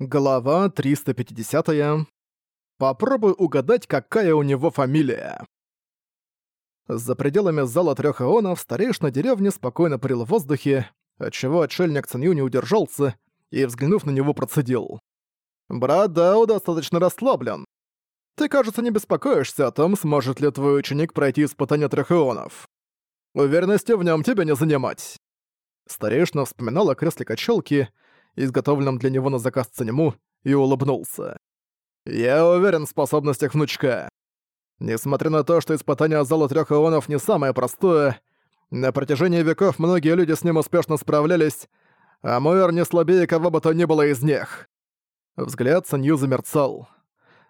Глава 350. Попробуй угадать, какая у него фамилия. За пределами зала трех ионов старейшина деревни спокойно парил в воздухе, отчего отшельник Цинью не удержался и, взглянув на него, процедил. «Брат Дао достаточно расслаблен. Ты, кажется, не беспокоишься о том, сможет ли твой ученик пройти испытание трех ионов. Уверенности в нем тебя не занимать». Старейшина вспоминал о кресле качалки, изготовленном для него на заказ Цанему, и улыбнулся. «Я уверен в способностях внучка. Несмотря на то, что испытание зала трех ионов не самое простое, на протяжении веков многие люди с ним успешно справлялись, а Муэр не слабее кого бы то ни было из них». Взгляд Санью замерцал.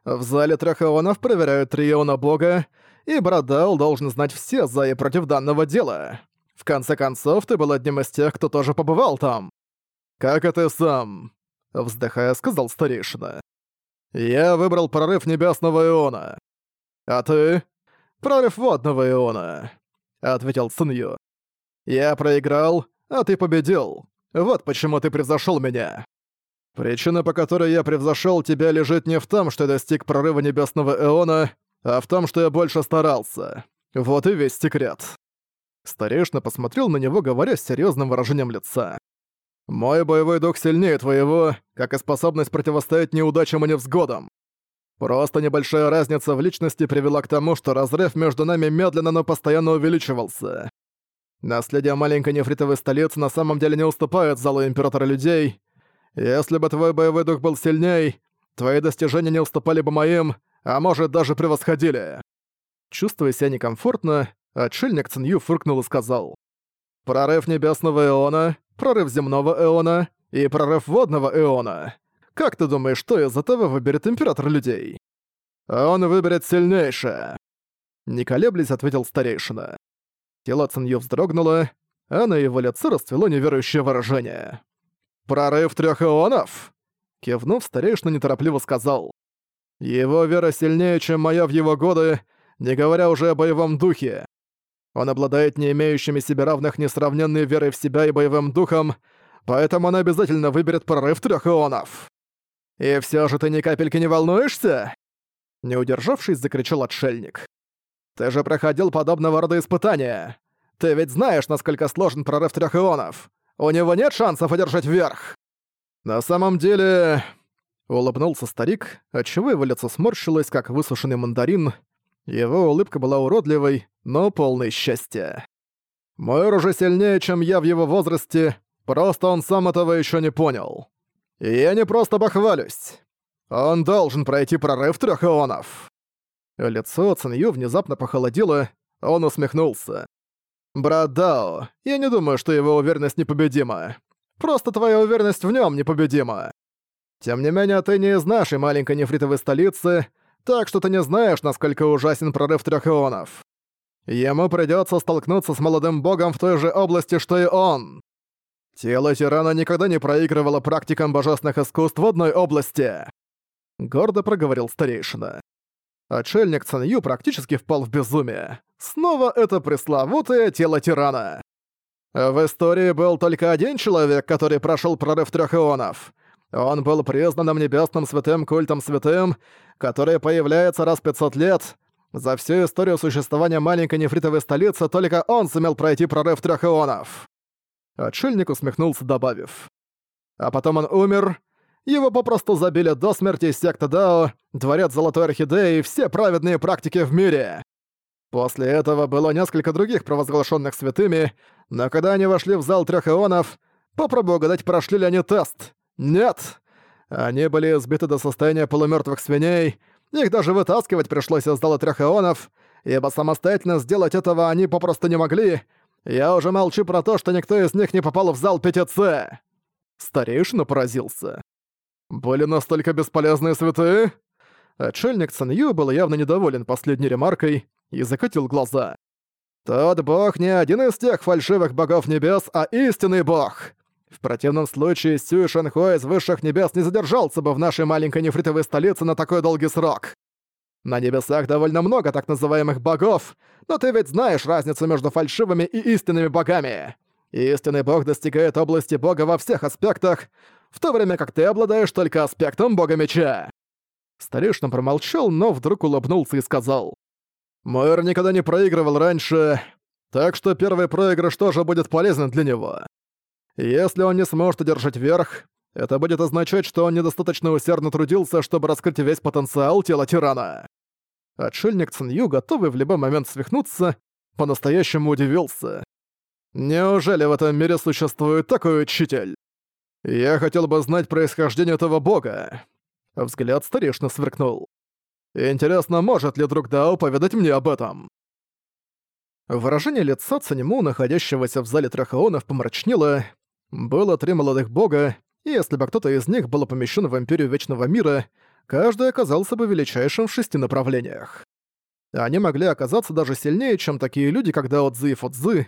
В зале трех ионов проверяют три иона бога, и Брадал должен знать все за и против данного дела. В конце концов, ты был одним из тех, кто тоже побывал там. «Как это сам?» — вздыхая, сказал старейшина. «Я выбрал прорыв небесного иона. А ты?» «Прорыв водного иона», — ответил Цинью. «Я проиграл, а ты победил. Вот почему ты превзошел меня. Причина, по которой я превзошел тебя, лежит не в том, что я достиг прорыва небесного иона, а в том, что я больше старался. Вот и весь секрет». Старейшина посмотрел на него, говоря с серьезным выражением лица. Мой боевой дух сильнее твоего, как и способность противостоять неудачам и невзгодам. Просто небольшая разница в личности привела к тому, что разрыв между нами медленно, но постоянно увеличивался. Наследие маленькой нефритовой столицы на самом деле не уступает залу Императора Людей. Если бы твой боевой дух был сильней, твои достижения не уступали бы моим, а может даже превосходили. Чувствуя себя некомфортно, отшельник Цинью фыркнул и сказал. «Прорыв Небесного Иона прорыв земного эона и прорыв водного эона. Как ты думаешь, что из этого выберет император людей? Он выберет сильнейшее. Не колеблясь, ответил старейшина. Тело Цинью вздрогнуло, а на его лице расцвело неверующее выражение. «Прорыв трех эонов?» Кивнув, старейшина неторопливо сказал. «Его вера сильнее, чем моя в его годы, не говоря уже о боевом духе. Он обладает не имеющими себе равных несравненной верой в себя и боевым духом, поэтому он обязательно выберет прорыв трех ионов. «И все же ты ни капельки не волнуешься?» Не удержавшись, закричал отшельник. «Ты же проходил подобного рода испытания. Ты ведь знаешь, насколько сложен прорыв трех ионов. У него нет шансов одержать верх!» «На самом деле...» Улыбнулся старик, отчего его лицо сморщилось, как высушенный мандарин, его улыбка была уродливой, но полной счастья. «Мой уже сильнее, чем я в его возрасте, просто он сам этого еще не понял. И я не просто похвалюсь. Он должен пройти прорыв трех ионов». Лицо Цинью внезапно похолодело, он усмехнулся. «Брат Дао, я не думаю, что его уверенность непобедима. Просто твоя уверенность в нем непобедима. Тем не менее, ты не из нашей маленькой нефритовой столицы, так что ты не знаешь, насколько ужасен прорыв трех ионов. Ему придется столкнуться с молодым богом в той же области, что и он. Тело тирана никогда не проигрывало практикам божественных искусств в одной области. Гордо проговорил старейшина. Отшельник Цанью практически впал в безумие. Снова это пресловутое тело тирана. В истории был только один человек, который прошел прорыв трех ионов. Он был признанным небесным святым культом святым, который появляется раз в 500 лет. За всю историю существования маленькой нефритовой столицы только он сумел пройти прорыв трех ионов. Отшельник усмехнулся, добавив. А потом он умер. Его попросту забили до смерти секта Дао, Дворец Золотой Орхидеи и все праведные практики в мире. После этого было несколько других провозглашенных святыми, но когда они вошли в зал трех ионов, попробуй угадать, прошли ли они тест. Нет! Они были сбиты до состояния полумертвых свиней, их даже вытаскивать пришлось из зала трех ионов, ибо самостоятельно сделать этого они попросту не могли. Я уже молчу про то, что никто из них не попал в зал 5С. Старейшина поразился. Были настолько бесполезные святые? Отшельник Цанью был явно недоволен последней ремаркой и закатил глаза. «Тот бог не один из тех фальшивых богов небес, а истинный бог. В противном случае Сюй Шанхуа из высших небес не задержался бы в нашей маленькой нефритовой столице на такой долгий срок. На небесах довольно много так называемых богов, но ты ведь знаешь разницу между фальшивыми и истинными богами. Истинный бог достигает области бога во всех аспектах, в то время как ты обладаешь только аспектом бога меча!» Старейшина промолчал, но вдруг улыбнулся и сказал. «Мэр никогда не проигрывал раньше, так что первый проигрыш тоже будет полезен для него. Если он не сможет одержать верх, это будет означать, что он недостаточно усердно трудился, чтобы раскрыть весь потенциал тела тирана. Отшельник Цинью, готовый в любой момент свихнуться, по-настоящему удивился. Неужели в этом мире существует такой учитель? Я хотел бы знать происхождение этого бога. Взгляд старешины сверкнул. Интересно, может ли друг Дао поведать мне об этом? Выражение лица Цанему, находящегося в зале Трахаонов, помрачнело. Было три молодых бога, и если бы кто-то из них был помещен в Империю Вечного Мира, каждый оказался бы величайшим в шести направлениях. Они могли оказаться даже сильнее, чем такие люди, как Дао Цзи и Фудзи,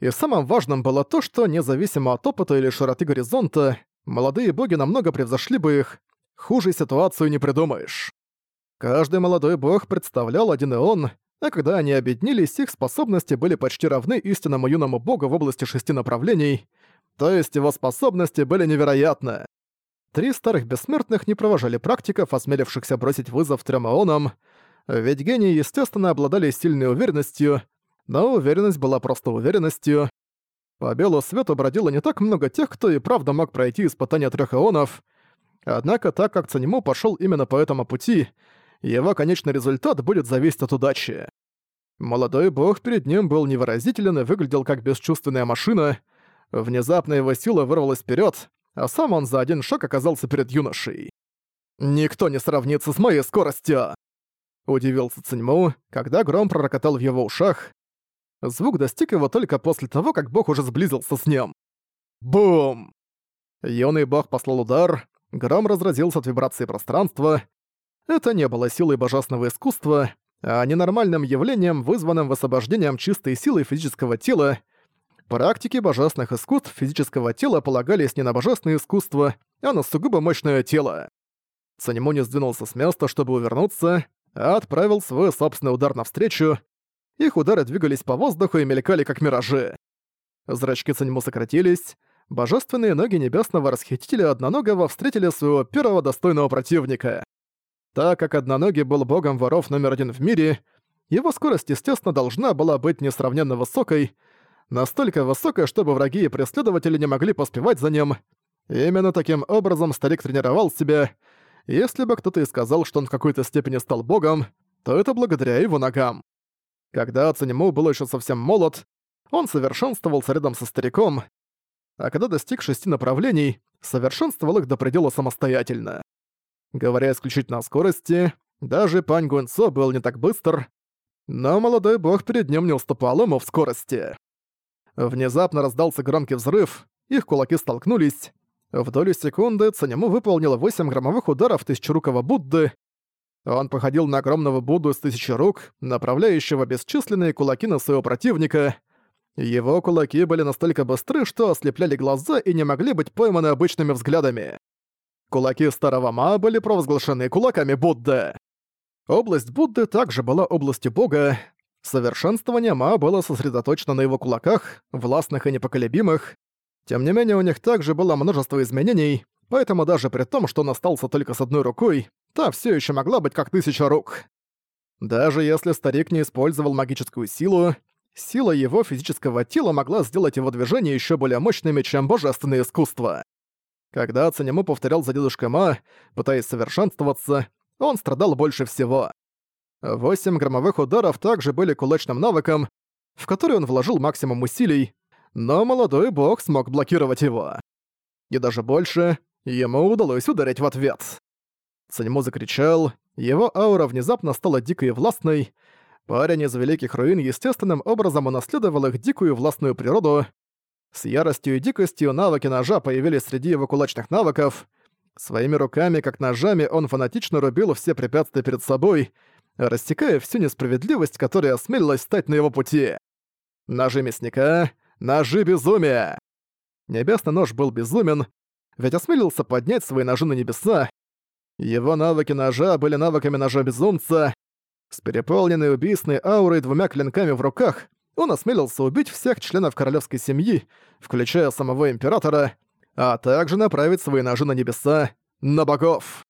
и самым важным было то, что независимо от опыта или широты горизонта, молодые боги намного превзошли бы их, хуже ситуацию не придумаешь. Каждый молодой бог представлял один и он, а когда они объединились, их способности были почти равны истинному юному богу в области шести направлений, то есть его способности были невероятны. Три старых бессмертных не провожали практиков, осмелившихся бросить вызов трем ионам, ведь гении, естественно, обладали сильной уверенностью, но уверенность была просто уверенностью. По белу свету бродило не так много тех, кто и правда мог пройти испытания трех ионов, однако так как Цанему пошел именно по этому пути, его конечный результат будет зависеть от удачи. Молодой бог перед ним был невыразителен и выглядел как бесчувственная машина. Внезапно его сила вырвалась вперед, а сам он за один шаг оказался перед юношей. «Никто не сравнится с моей скоростью!» Удивился Циньму, когда гром пророкотал в его ушах. Звук достиг его только после того, как бог уже сблизился с ним. Бум! Юный бог послал удар, гром разразился от вибрации пространства. Это не было силой божественного искусства, а ненормальным явлением, вызванным высвобождением чистой силы физического тела. Практики божественных искусств физического тела полагались не на божественное искусство, а на сугубо мощное тело. Санему сдвинулся с места, чтобы увернуться, а отправил свой собственный удар навстречу, их удары двигались по воздуху и мелькали как миражи. Зрачки Цаньму сократились, божественные ноги небесного расхитителя одноногого встретили своего первого достойного противника. Так как одноногий был богом воров номер один в мире, его скорость, естественно, должна была быть несравненно высокой, настолько высокой, чтобы враги и преследователи не могли поспевать за ним. Именно таким образом старик тренировал себя. Если бы кто-то и сказал, что он в какой-то степени стал богом, то это благодаря его ногам. Когда Цанему был еще совсем молод, он совершенствовался рядом со стариком, а когда достиг шести направлений, совершенствовал их до предела самостоятельно. Говоря исключительно о скорости, даже Пань Гуэнцо был не так быстр, но молодой бог перед ним не уступал ему в скорости. Внезапно раздался громкий взрыв, их кулаки столкнулись. В долю секунды Цанему выполнил 8 громовых ударов тысячерукого Будды, он походил на огромного Будду с тысячи рук, направляющего бесчисленные кулаки на своего противника. Его кулаки были настолько быстры, что ослепляли глаза и не могли быть пойманы обычными взглядами. Кулаки старого Ма были провозглашены кулаками Будды. Область Будды также была областью бога. Совершенствование Ма было сосредоточено на его кулаках, властных и непоколебимых. Тем не менее, у них также было множество изменений, поэтому даже при том, что он остался только с одной рукой, та все еще могла быть как тысяча рук. Даже если старик не использовал магическую силу, сила его физического тела могла сделать его движения еще более мощными, чем божественное искусство. Когда Цанему повторял за дедушкой Ма, пытаясь совершенствоваться, он страдал больше всего. Восемь громовых ударов также были кулачным навыком, в который он вложил максимум усилий, но молодой бог смог блокировать его. И даже больше, ему удалось ударить в ответ. Санему закричал, его аура внезапно стала дикой и властной. Парень из Великих Руин естественным образом унаследовал их дикую и властную природу. С яростью и дикостью навыки ножа появились среди его кулачных навыков. Своими руками, как ножами, он фанатично рубил все препятствия перед собой, растекая всю несправедливость, которая осмелилась стать на его пути. Ножи мясника, ножи безумия. Небесный нож был безумен, ведь осмелился поднять свои ножи на небеса, его навыки ножа были навыками ножа безумца. С переполненной убийственной аурой двумя клинками в руках он осмелился убить всех членов королевской семьи, включая самого императора, а также направить свои ножи на небеса, на богов.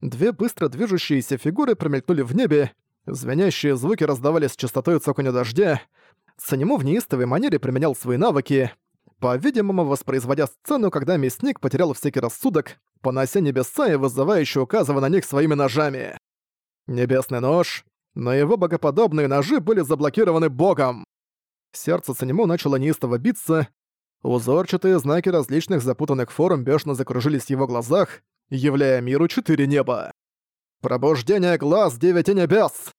Две быстро движущиеся фигуры промелькнули в небе, звенящие звуки раздавались с частотой цоконя дождя. Санему в неистовой манере применял свои навыки, по-видимому, воспроизводя сцену, когда мясник потерял всякий рассудок, понося небеса и вызывающе указывая на них своими ножами. Небесный нож, но его богоподобные ножи были заблокированы богом. Сердце Санему начало неистово биться, узорчатые знаки различных запутанных форм бешено закружились в его глазах, являя миру четыре неба. Пробуждение глаз девяти небес!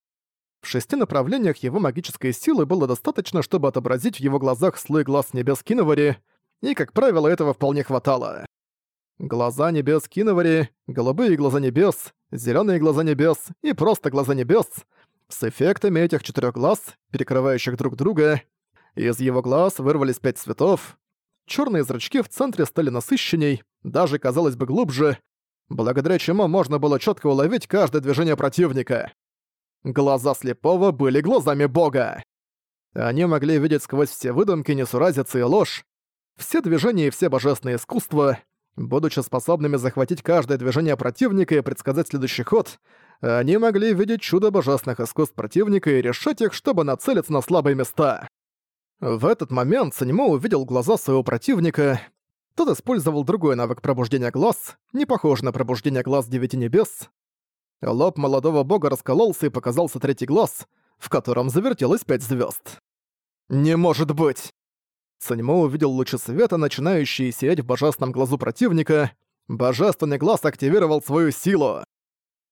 В шести направлениях его магической силы было достаточно, чтобы отобразить в его глазах слой глаз небес Киновари, и, как правило, этого вполне хватало. Глаза небес Киновари, голубые глаза небес, зеленые глаза небес и просто глаза небес с эффектами этих четырех глаз, перекрывающих друг друга. Из его глаз вырвались пять цветов. Черные зрачки в центре стали насыщенней, даже, казалось бы, глубже, благодаря чему можно было четко уловить каждое движение противника. Глаза слепого были глазами бога. Они могли видеть сквозь все выдумки, несуразицы и ложь, все движения и все божественные искусства, будучи способными захватить каждое движение противника и предсказать следующий ход, они могли видеть чудо божественных искусств противника и решать их, чтобы нацелиться на слабые места. В этот момент Санимо увидел глаза своего противника. Тот использовал другой навык пробуждения глаз, не похож на пробуждение глаз Девяти Небес. Лоб молодого бога раскололся и показался третий глаз, в котором завертелось пять звезд. «Не может быть!» Саньмо увидел лучи света, начинающие сиять в божественном глазу противника. Божественный глаз активировал свою силу.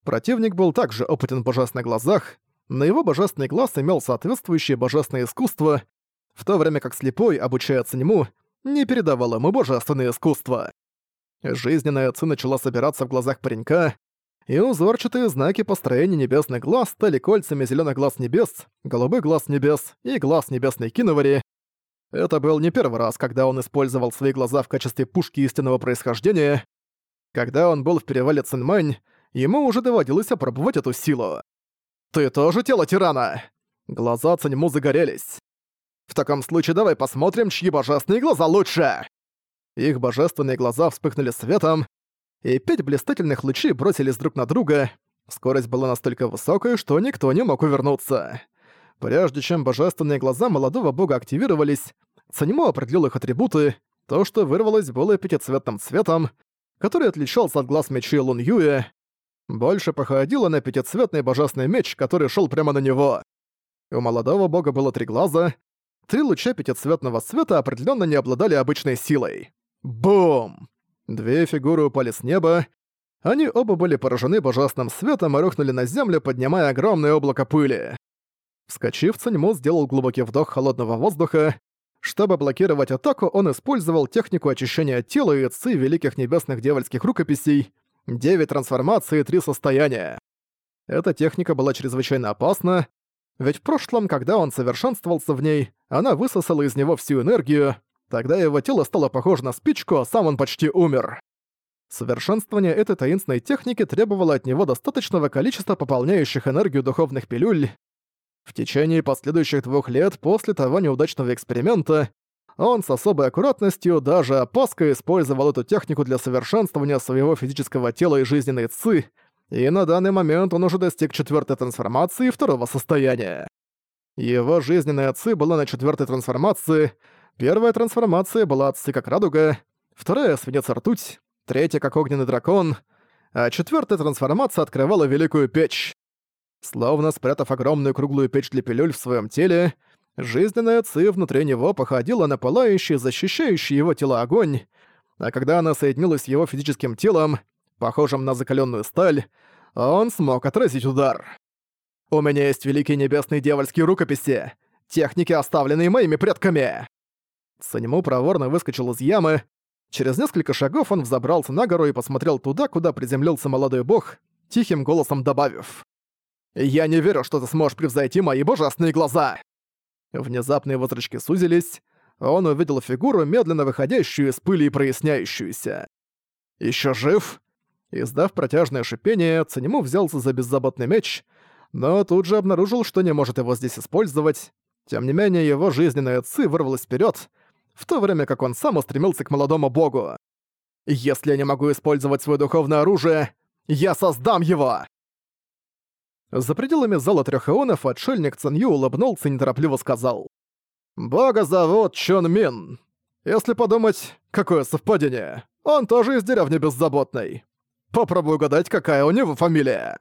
Противник был также опытен в божественных глазах, но его божественный глаз имел соответствующее божественное искусство, в то время как слепой, обучая Циньму, не передавал ему божественное искусство. Жизненная ци начала собираться в глазах паренька, и узорчатые знаки построения небесных глаз стали кольцами зеленых глаз небес, голубых глаз небес и глаз небесной киновари. Это был не первый раз, когда он использовал свои глаза в качестве пушки истинного происхождения. Когда он был в перевале Цинмань, ему уже доводилось опробовать эту силу. «Ты тоже тело тирана!» Глаза Циньму загорелись. «В таком случае давай посмотрим, чьи божественные глаза лучше!» Их божественные глаза вспыхнули светом, и пять блистательных лучей бросились друг на друга. Скорость была настолько высокой, что никто не мог увернуться. Прежде чем божественные глаза молодого бога активировались, Цанимо определил их атрибуты. То, что вырвалось, было пятицветным цветом, который отличался от глаз мечей Лун Юэ. Больше походило на пятицветный божественный меч, который шел прямо на него. У молодого бога было три глаза. Три луча пятицветного цвета определенно не обладали обычной силой. Бум! Две фигуры упали с неба. Они оба были поражены божественным светом и рухнули на землю, поднимая огромное облако пыли. Вскочив, Цаньму сделал глубокий вдох холодного воздуха. Чтобы блокировать атаку, он использовал технику очищения тела и ци великих небесных дьявольских рукописей, девять трансформаций и три состояния. Эта техника была чрезвычайно опасна, ведь в прошлом, когда он совершенствовался в ней, она высосала из него всю энергию, Тогда его тело стало похоже на спичку, а сам он почти умер. Совершенствование этой таинственной техники требовало от него достаточного количества пополняющих энергию духовных пилюль. В течение последующих двух лет после того неудачного эксперимента он с особой аккуратностью, даже опаской, использовал эту технику для совершенствования своего физического тела и жизненной ци, и на данный момент он уже достиг четвертой трансформации второго состояния. Его жизненная ци была на четвертой трансформации — Первая трансформация была отцы как радуга, вторая — свинец ртуть, третья — как огненный дракон, а четвертая трансформация открывала великую печь. Словно спрятав огромную круглую печь для пилюль в своем теле, жизненная ци внутри него походила на пылающий, защищающий его тело огонь, а когда она соединилась с его физическим телом, похожим на закаленную сталь, он смог отразить удар. «У меня есть великие небесные дьявольские рукописи, техники, оставленные моими предками!» Санему проворно выскочил из ямы. Через несколько шагов он взобрался на гору и посмотрел туда, куда приземлился молодой бог, тихим голосом добавив. «Я не верю, что ты сможешь превзойти мои божественные глаза!» Внезапные его зрачки сузились, он увидел фигуру, медленно выходящую из пыли и проясняющуюся. «Ещё жив?» Издав протяжное шипение, Цанему взялся за беззаботный меч, но тут же обнаружил, что не может его здесь использовать. Тем не менее, его жизненная ци вырвалась вперед, в то время как он сам устремился к молодому богу. Если я не могу использовать свое духовное оружие, я создам его!» За пределами зала трех ионов отшельник Цанью улыбнулся и неторопливо сказал. «Бога зовут Чон Мин. Если подумать, какое совпадение, он тоже из деревни Беззаботной. Попробуй угадать, какая у него фамилия».